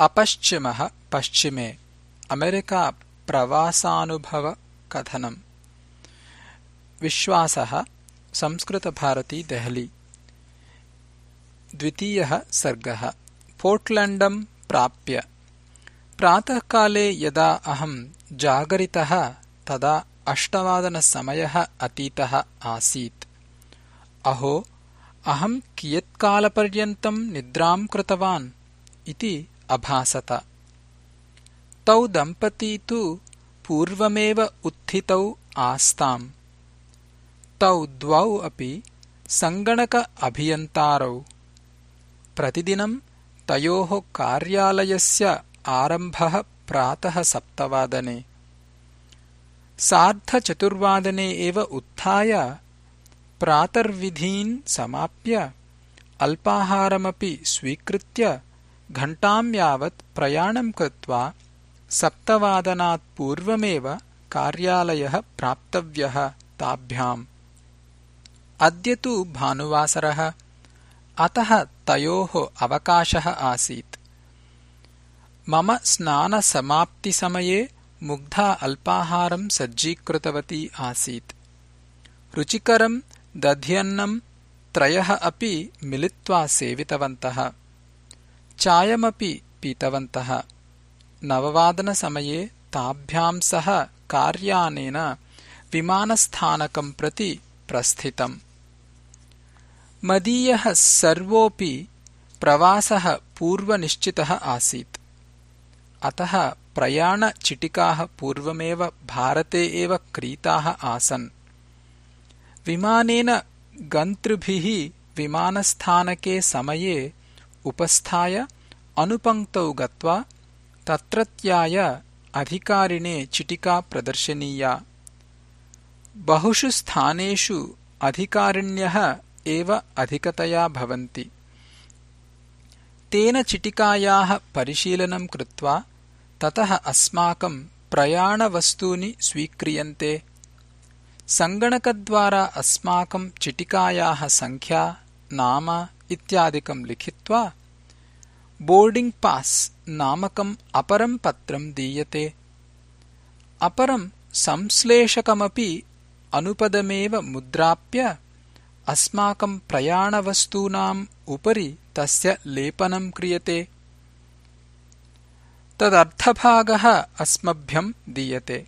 अपश्चिमः पश्चिमे अमेरिका प्रवासानुभवकथनम् विश्वासः संस्कृतभारती देहली। द्वितीयः सर्गः पोर्ट्लण्डम् प्राप्य। प्रातःकाले यदा अहम् जागरितः तदा अष्टवादनसमयः अतीतः आसीत्। अहो अहम् कियत्कालपर्यन्तम् निद्राम् कृतवान् इति अभासत। तौ दम्पती तु पूर्वमेव उत्थितौ आस्ताम्। तौ द्वौ अपि सङ्गणक अभियन्तारौ। प्रतिदिनम् तयोः कार्यालयस्य आरम्भः प्रातः सप्तवादने। सार्धचतुर्वादने एव उत्थाय प्रातर्विधीन् समाप्य अल्पाहारमपि स्वीकृत्य घण्टाम् यावत् प्रयाणम् कृत्वा सप्तवादनात् पूर्वमेव कार्यालयः प्राप्तव्यः ताभ्याम्। अद्य तु भानुवासरः। अतः तयोः अवकाशः आसीत्। मम स्नानसमाप्तिसमये मुग्धा अल्पाहारम् सज्जीकृतवती आसीत्। रुचिकरम् दध्यन्नम् त्रयः अपि मिलित्वा सेवितवन्तः चायमपि पीतवन्तः। नववादनसमये ताभ्याम् सह कार्यानेन विमानस्थानकम् प्रति प्रस्थितम्। मदीयः सर्वोऽपि प्रवासः पूर्वनिश्चितः आसीत्। अतः प्रयाणचिटिकाः पूर्वमेव भारते एव क्रीताः आसन्। विमानेन गन्तृभिः विमानस्थानके समये उपस्थाय अनुपङ्क्तौ गत्वा तत्रत्याय अधिकारिणे चिटिका प्रदर्शनीया। बहुषु स्थानेषु अधिकारिण्यः एव अधिकतया भवन्ति। तेन चिटिकायाः परिशीलनं कृत्वा ततः अस्माकम् प्रयाणवस्तूनि स्वीक्रियन्ते। सङ्गणकद्वारा अस्माकम् चिटिकायाः सङ्ख्या नाम इत्यादिकम् लिखित्वा बोर्डिङ्ग् पास् नामकम् अपरम् पत्रम् दीयते। अपरम् संश्लेषकमपि अनुपदमेव मुद्राप्य अस्माकम् प्रयाणवस्तूनाम् उपरि तस्य लेपनम् क्रियते। तदर्थभागः अस्मभ्यम् दीयते।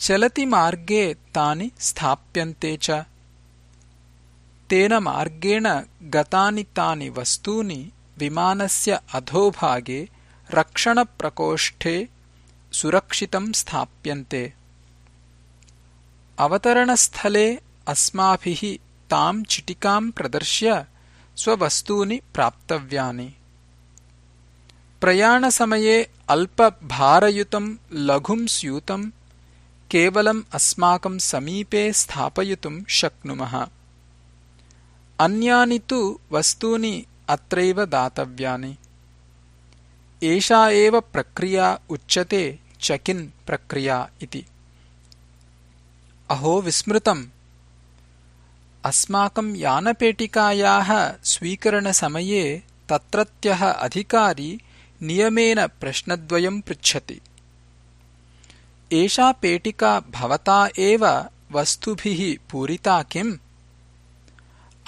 चलति मार्गे तानि स्थाप्यन्ते च तेन मार्गेण गतानि तानि वस्तूनि विमानस्य अधोभागे रक्षणप्रकोष्ठे सुरक्षितम् स्थाप्यन्ते। अवतरणस्थले अस्माभिः ताम् चिटिकाम् प्रदर्श्य स्ववस्तूनि प्राप्तव्यानि। प्रयाणसमये अल्पभारयुतम् लघुम् स्यूतम् केवलम् अस्माकम् समीपे स्थापयितुम् शक्नुमः अन्यानि तु वस्तूनि अत्रैव दातव्यानि एषा एव प्रक्रिया उच्यते चकिन् प्रक्रिया इति अहो विस्मृतम् अस्माकम् यानपेटिकायाः स्वीकरणसमये तत्रत्यः अधिकारी नियमेन प्रश्नद्वयम् पृच्छति एषा पेटिका भवता एव वस्तुभिः पूरिता किम्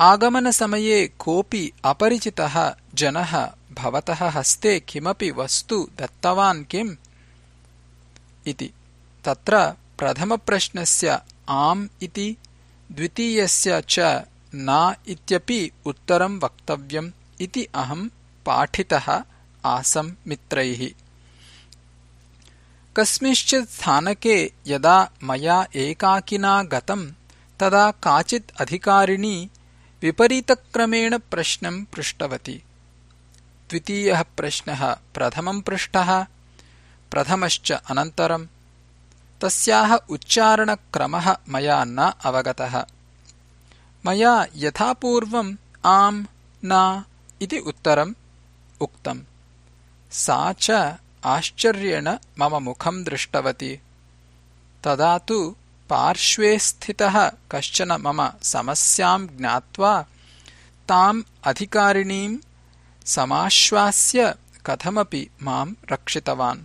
आगमनसमये कोऽपि अपरिचितः जनः भवतः हस्ते किमपि वस्तु दत्तवान् किम्? इति। तत्र प्रथमप्रश्नस्य आम् इति द्वितीयस्य च न इत्यपि उत्तरम् वक्तव्यम् इति अहम् पाठितः आसम् मित्रैः। कस्मिंश्चित् स्थानके यदा मया एकाकिना गतम् तदा काचित् अधिकारिणी विपरीतक्रमेण प्रश्नम् पृष्टवती। द्वितीयः प्रश्नः प्रथमम् पृष्टः प्रथमश्च अनन्तरम् तस्याः उच्चारणक्रमः मया न अवगतः। मया यथापूर्वम् आम् न इति उत्तरम् उक्तम्। सा च आश्चर्येण मम मुखम् दृष्टवती। तदा तु पार्श्वे स्थितः कश्चन मम समस्याम् ज्ञात्वा ताम् अधिकारिणीम् समाश्वास्य कथमपि माम् रक्षितवान्।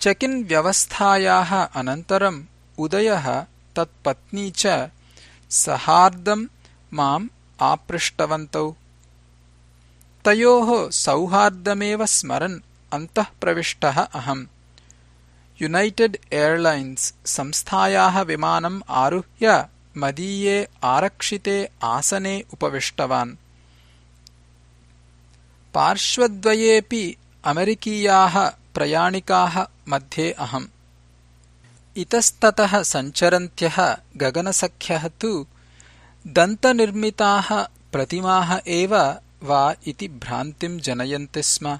चेकिन् व्यवस्थायाः अनन्तरम् उदयः तत्पत्नी च सहार्दम् माम् आपृष्टवन्तौ। तयोः सौहार्दमेव स्मरन् अन्तः प्रविष्टः अहम् युनैटेड् एर्लैन्स् संस्थायाः विमानम् आरुह्य मदीये आरक्षिते आसने उपविष्टवान्। पार्श्वद्वयेऽपि अमेरिकीयाः प्रयाणिकाः मध्ये अहम्। इतस्ततः सञ्चरन्त्यः गगनसख्यः तु दन्तनिर्मिताः प्रतिमाः एव वा इति भ्रान्तिम् जनयन्ति स्म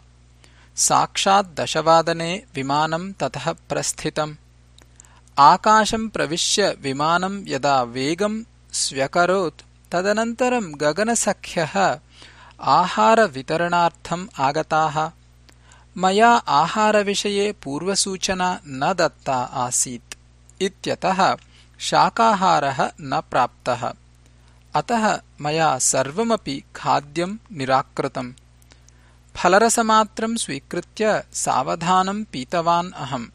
साक्षात् दशवादने विमानम् ततः प्रस्थितम्। आकाशम् प्रविश्य विमानम् यदा वेगम् स्व्यकरोत् तदनन्तरम् गगनसख्यः आहारवितरणार्थम् आगताः। मया आहारविषये पूर्वसूचना न दत्ता आसीत् इत्यतः शाकाहारः न प्राप्तः। अतः मया सर्वमपि खाद्यम् निराकृतम् फलरसमात्रम् स्वीकृत्य सावधानम् पीतवान् अहम्।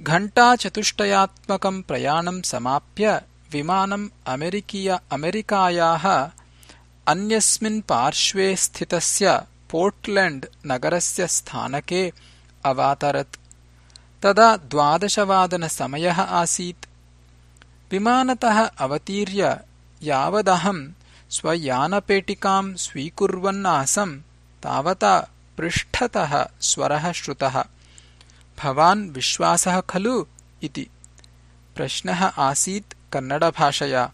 घण्टाचतुष्टयात्मकम् प्रयाणम् समाप्य विमानम् अमेरिकायाः अन्यस्मिन् पार्श्वे स्थितस्य पोर्ट्लेण्ड् नगरस्य स्थानके अवातरत्। तदा द्वादशवादनसमयः आसीत्। विमानतः अवतीर्य यावदहम् स्वयानपेटिकाम् स्वीकुर्वन्नासम् तावता पृष्ठतः स्वरः श्रुतः। भवान् विश्वासः खलु इति। प्रश्नः आसीत् कन्नडभाषया।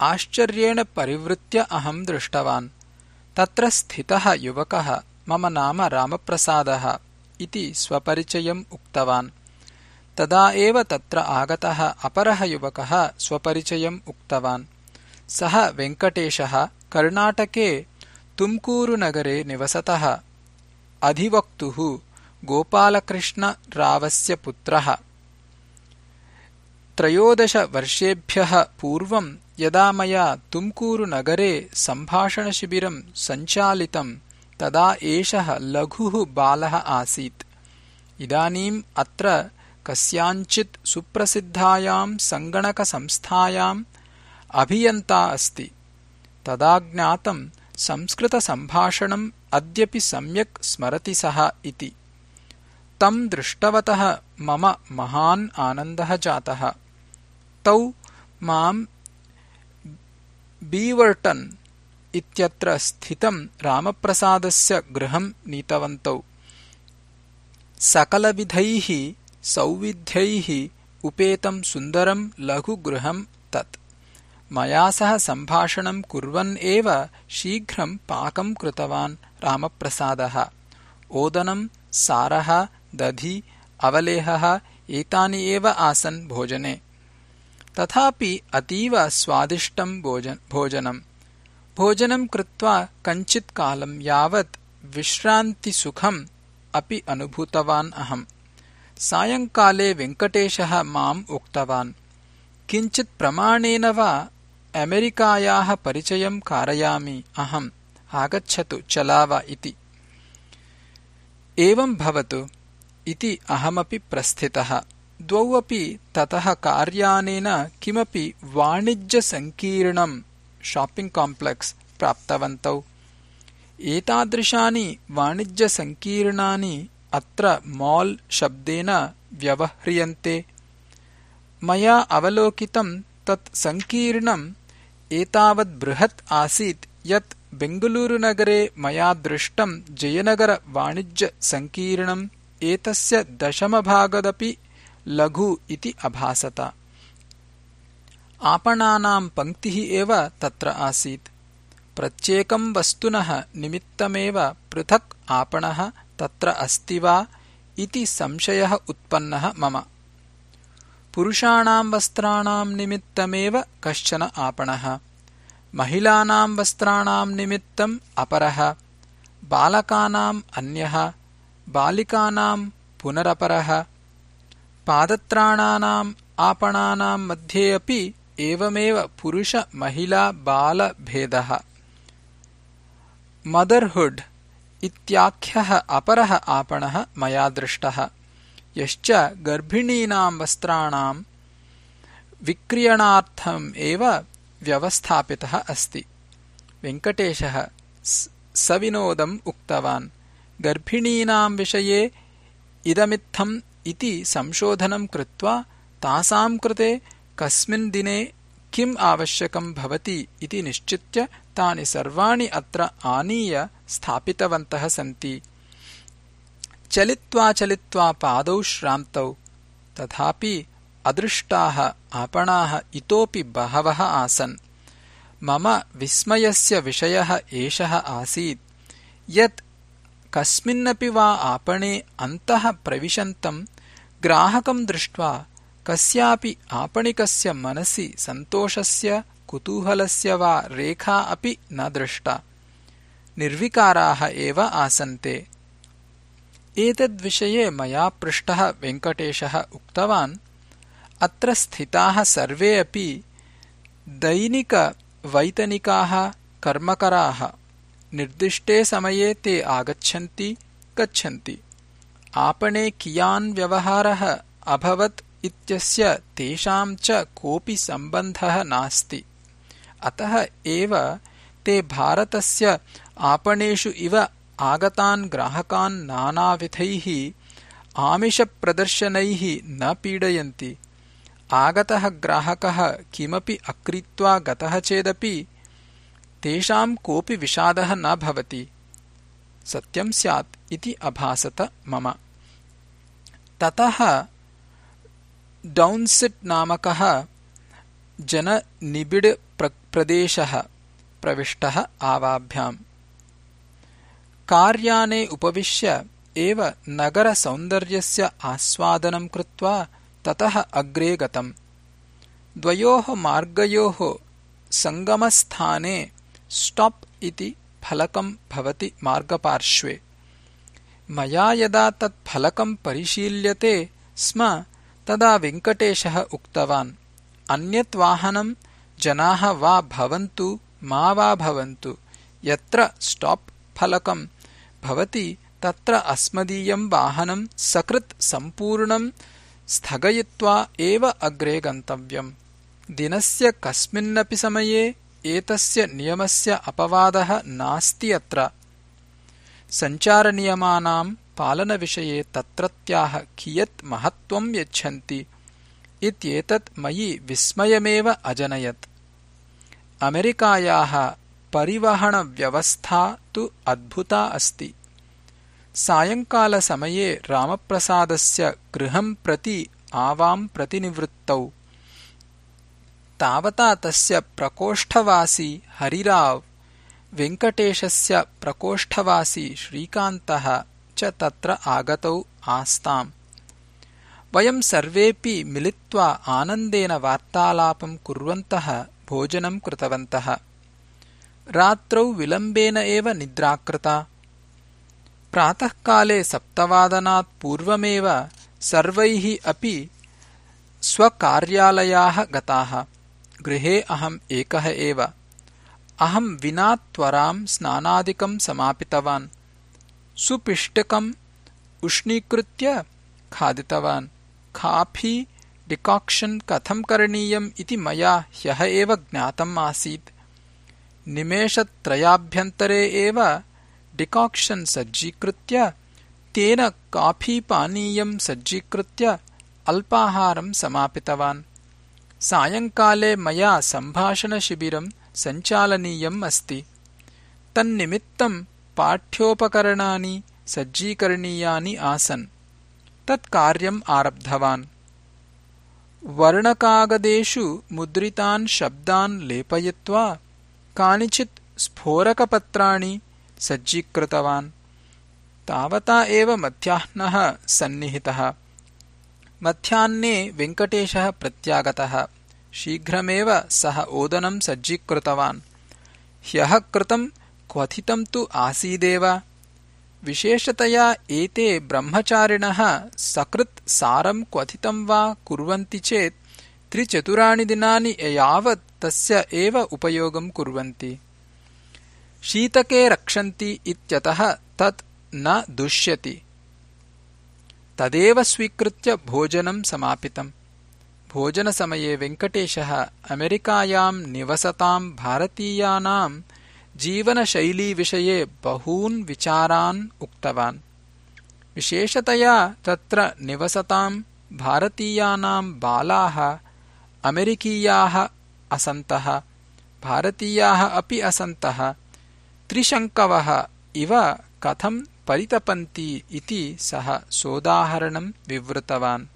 आश्चर्येण परिवृत्य अहम् दृष्टवान्। तत्र स्थितः युवकः मम नाम रामप्रसादः इति स्वपरिचयम् उक्तवान्। तदा एव तत्र आगतः अपरः युवकः स्वपरिचयम् उक्तवान्। सः वेङ्कटेशः कर्णाटके तुम्कूरुनगरे निवसतः अधिवक्तुः गोपालकृष्णरावस्य पुत्रः त्रयोदशवर्षेभ्यः पूर्वम् यदा मया तुम्कूरुनगरे सम्भाषणशिबिरम् सञ्चालितम् तदा एषः लघुः बालः आसीत् इदानीम् अत्र कस्याञ्चित् सुप्रसिद्धायाम् सङ्गणकसंस्थायाम् अभियन्ता अस्ति तदा ज्ञातम् संस्कृतसम्भाषणम् अद्यपि सम्यक् स्मरति सः इति। तम् दृष्टवतः मम महान् आनन्दः जातः। तौ माम् बीवर्टन् इत्यत्र स्थितम् रामप्रसादस्य गृहम् नीतवन्तौ। सकलविधैः सौविध्यैः उपेतम् सुन्दरम् लघुगृहम् तत् मया सह सम्भाषणम् कुर्वन् एव शीघ्रम् पाकम् कृतवान् रामप्रसादः। ओदनम् सारः दधि अवलेहः एतानि एव आसन् भोजने। तथापि अतीव स्वादिष्टम् भोजनम् भोजनम् कृत्वा कञ्चित्कालम् यावत् विश्रान्तिसुखम् अपि अनुभूतवान् अहम्। सायङ्काले वेङ्कटेशः माम् उक्तवान् किञ्चित् प्रमाणेन वा अमेरिकायाः परिचयम् कारयामि अहम् आगच्छतु चलाव इति एवम् भवतु इति अहमपि प्रस्थितः द्वौ अपि ततः कार्यानेन किमपि वाणिज्यसङ्कीर्णम् शापिङ्ग् काम्प्लेक्स् प्राप्तवन्तौ एतादृशानि वाणिज्यसङ्कीर्णानि अत्र माल् शब्देन व्यवह्रियन्ते मया अवलोकितम् तत् सङ्कीर्णम् एतावद्बृहत् आसीत् यत् बेङ्गलूरुनगरे मया दृष्टम् जयनगरवाणिज्यसङ्कीर्णम् एतस्य दशमभागदपि लघु इति अभासत। आपणानाम् पङ्क्तिः एव तत्र आसीत्। प्रत्येकम् वस्तुनः निमित्तमेव पृथक् आपणः तत्र अस्ति वा इति संशयः उत्पन्नः मम पुरुषाणाम् वस्त्राणाम् निमित्तमेव कश्चन आपणः। महिलानाम् वस्त्राणाम् निमित्तम् अपरः। बालकानाम् अन्यः। बालिकानाम् पुनरपरः। पादत्राणानाम् आपणानाम् मध्ये अपि एवमेव पुरुषमहिलाबालभेदः मदर्हुड् इत्याख्यः अपरः आपणः मया दृष्टः यश्च गर्भिणीनाम् वस्त्राणाम् विक्रयणार्थम् एव व्यवस्थापितः अस्ति। वेङ्कटेशः सविनोदम् उक्तवान् गर्भिणीनाम् विषये इदमित्थम् इति संशोधनम् कृत्वा तासाम् कृते कस्मिन् दिने किम् आवश्यकम् भवति इति निश्चित्य तानि सर्वाणि अत्र आनीय स्थापितवन्तः सन्ति चलित्वा चलित्वा पादौ श्रान्तौ तथापि अदृष्टाः आपणाः इतोपि बहवः आसन्। मम विस्मयस्य विषयः एषः आसीत् यत् कस्मिन्नपि वा आपणे अन्तः प्रविशन्तम् ग्राहकम् दृष्ट्वा कस्यापि आपणिकस्य मनसि सन्तोषस्य कुतूहलस्य वा रेखा अपि न दृष्टा। निर्विकाराः एव आसन्ते एतद्विषये मया पृष्टः वेङ्कटेशः उक्तवान् अत्र स्थिताः सर्वे अपि दैनिकवैतनिकाः कर्मकराः। निर्दिष्टे समये ते आगच्छन्ति गच्छन्ति। आपणे कियान् व्यवहारः अभवत् इत्यस्य तेषाम् च कोऽपि सम्बन्धः नास्ति। अतः एव ते भारतस्य आपणेषु इव आगतान् ग्राहकान् नानाविधैः आमिषप्रदर्शनैः न पीडयन्ति। आगतः ग्राहकः किमपि अक्रीत्वा गतः चेदपि तेषाम् कोऽपि विषादः न भवति। सत्यम् स्यात् इति अभासत मम। ततः डौन्सिट् नामकः जननिबिडप्रदेशः प्रविष्टः आवाभ्याम् कार्याने उपविश्य एव नगरसौन्दर्यस्य आस्वादनम् कृत्वा ततः अग्रे गतम्। द्वयोः मार्गयोः सङ्गमस्थाने स्टाप् इति फलकम् भवति मार्गपार्श्वे। मया यदा तत् फलकम् परिशील्यते स्म तदा वेङ्कटेशः उक्तवान् अन्यत् वाहनम् जनाः वा भवन्तु मा वा भवन्तु यत्र स्टाप् फलकम् भवति तत्र अस्मदीयम् वाहनम् सकृत् सम्पूर्णम् स्थगयित्वा एव अग्रे गन्तव्यम्। दिनस्य कस्मिन्नपि समये एतस्य नियमस्य अपवादः नास्ति अत्र। सञ्चारनियमानाम् पालनविषये तत्रत्याः कियत् महत्त्वम् यच्छन्ति इत्येतत् मयि विस्मयमेव अजनयत्। अमेरिकायाः परिवहनव्यवस्था तु अद्भुता अस्ति. सायङ्कालसमये रामप्रसादस्य गृहम् प्रति आवाम् प्रतिनिवृत्तौ. तावता तस्य प्रकोष्ठवासी हरिराव् वेङ्कटेशस्य प्रकोष्ठवासी श्रीकान्तः च तत्र आगतौ आस्ताम्. वयम् सर्वेऽपि मिलित्वा आनन्देन वार्तालापम् कुर्वन्तः भोजनम् कृतवन्तः रात्रौ विलम्बेन एव निद्राकृता। प्रातःकाले सप्तवादनात् पूर्वमेव सर्वैः अपि स्वकार्यालयाः गताः। गृहे अहम् एकः एव। अहम् विना त्वराम् स्नानादिकम् समापितवान्। सुपिष्टकम् उष्णीकृत्य खादितवान्। खाफी डिकाक्षन् कथम् करणीयम् इति मया ह्यः एव ज्ञातम् आसीत् निमेषत्रयाभ्यन्तरे एव डिकाक्षन् सज्जीकृत्य तेन काफीपानीयम् सज्जीकृत्य अल्पाहारम् समापितवान्। सायङ्काले मया सम्भाषणशिबिरम् सञ्चालनीयम् अस्ति। तन्निमित्तम् पाठ्योपकरणानि सज्जीकरणीयानि आसन्। तत् कार्यम् आरब्धवान्। वर्णकागदेषु मुद्रितान् शब्दान् लेपयित्वा कानिचित् स्फोरकपत्राणि सज्जीकृतवान्। तावता एव मध्याह्नः सन्निहितः। मध्याह्ने वेङ्कटेशः प्रत्यागतः। शीघ्रमेव सः ओदनम् सज्जीकृतवान्। ह्यः कृतम् क्वथितम् तु आसीदेव। विशेषतया एते ब्रह्मचारिणः सकृत् सारम् क्वथितम् वा कुर्वन्ति चेत् त्रिचतुराणि दिनानि यावत् तस्य एव उपयोगम् कुर्वन्ति। शीतके रक्षन्ति इत्यतः तत् न दुष्यति। तदेव स्वीकृत्य भोजनं समापितम्। भोजनसमये वेङ्कटेशः अमेरिकायाम् निवसताम् भारतीयानाम् जीवनशैलीविषये बहून् विचारान् उक्तवान्। विशेषतया तत्र निवसताम् भारतीयानाम् बालाः अमेरिकीयाः असन्तः भारतीयाः अपि असन्तः त्रिशङ्कवः इव कथम् परितपन्ति इति सः सोदाहरणम् विवृतवान्।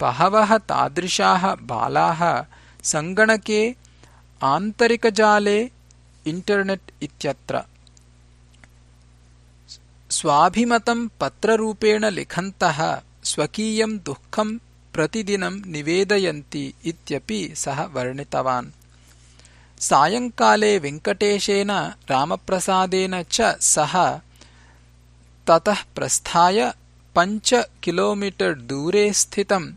बहवः तादृशाः बालाः सङ्गणके आन्तरिकजाले इण्टर्नेट् इत्यत्र। स्वाभिमतम् पत्ररूपेण लिखन्तः स्वकीयम् दुःखम् प्रतिदिनम् निवेदयन्ति इत्यपि सः वर्णितवान्. सायङ्काले वेङ्कटेशेन रामप्रसादेन च सह ततः प्रस्थाय पञ्च किलोमीटर् दूरे स्थितम्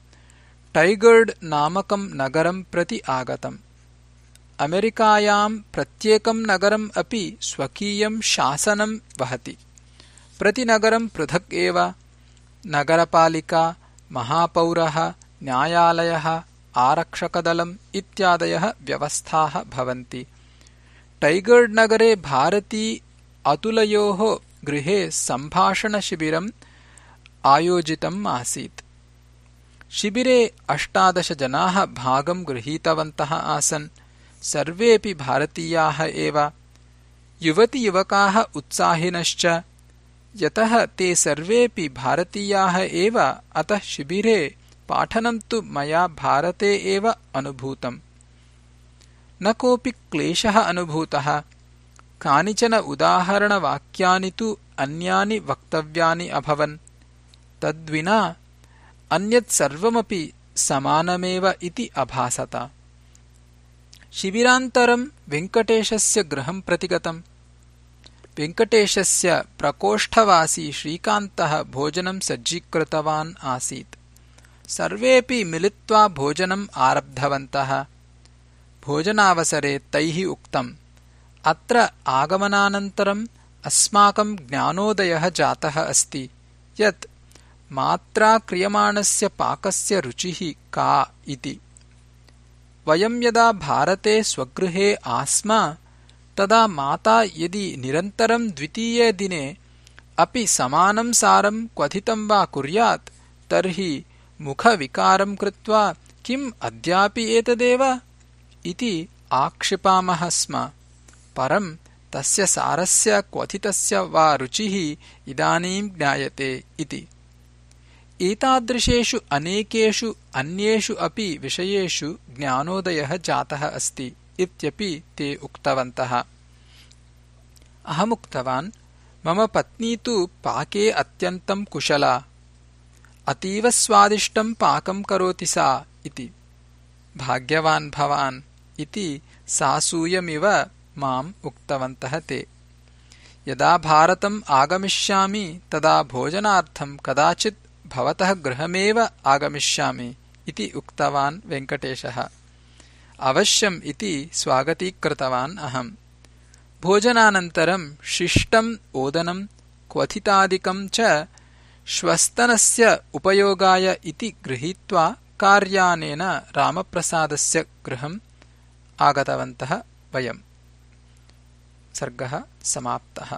टैगर्ड् नामकम् नगरम् प्रति आगतम्. अमेरिकायाम् प्रत्येकम् नगरम् अपि स्वकीयम् शासनम् वहति. प्रतिनगरम् पृथक् एव नगरपालिका महापौरः न्यायालयः आरक्षकदलम् इत्यादयः व्यवस्थाः भवन्ति. टैगर्ड् नगरे भारती अतुलयोः गृहे सम्भाषणशिबिरम् आयोजितम् आसीत्. शिबिरे अष्टादशजनाः भागम् गृहीतवन्तः आसन्. सर्वेऽपि भारतीयाः एव. युवतियुवकाः उत्साहिनश्च यतः ते सर्वेऽपि भारतीयाः एव अतः शिबिरे पाठनम् तु मया भारते एव अनुभूतम्। न कोऽपि क्लेशः अनुभूतः। कानिचन उदाहरणवाक्यानि तु अन्यानि वक्तव्यानि अभवन्। तद्विना अन्यत् सर्वमपि समानमेव इति अभासत। शिबिरान्तरम् वेङ्कटेशस्य गृहम् प्रतिगतम् वेङ्कटेशस्य प्रकोष्ठवासी श्रीकान्तः भोजनम् सज्जीकृतवान् आसीत्। सर्वेऽपि मिलित्वा भोजनम् आरब्धवन्तः। भोजनावसरे तैः उक्तम् अत्र आगमनानन्तरम् अस्माकम् ज्ञानोदयः जातः अस्ति यत् मात्रा क्रियमाणस्य पाकस्य रुचिः का इति। वयम् यदा भारते स्वगृहे आस्म तदा माता यदि निरन्तरम् द्वितीये दिने अपि समानम् सारम् क्वथितम् वा कुर्यात् तर्हि मुखविकारम् कृत्वा किम् अद्यापि एतदेव? इति आक्षिपामः स्म। परम् तस्य सारस्य क्वथितस्य वा रुचिः इदानीम् ज्ञायते इति। एतादृशेषु अनेकेषु अन्येषु अपि विषयेषु ज्ञानोदयः जातः अस्ति इत्यपि ते उक्तवन्तः। अहमुक्तवान् मम पत्नी तु पाके अत्यन्तम् कुशला। अतीव स्वादिष्टम् पाकम् करोति सा इति। भाग्यवान् भवान् इति सासूयमिव माम् उक्तवन्तः ते। यदा भारतम् आगमिष्यामि तदा भोजनार्थम् कदाचित् भवतः गृहमेव आगमिष्यामि इति उक्तवान् वेङ्कटेशः अवश्यम् इति स्वागतीकृतवान् अहम्। भोजनानन्तरम् शिष्टम् ओदनम् क्वथितादिकम् च श्वस्तनस्य उपयोगाय इति गृहीत्वा कार्यानेन रामप्रसादस्य गृहम् आगतवन्तः वयम्। सर्गः समाप्तः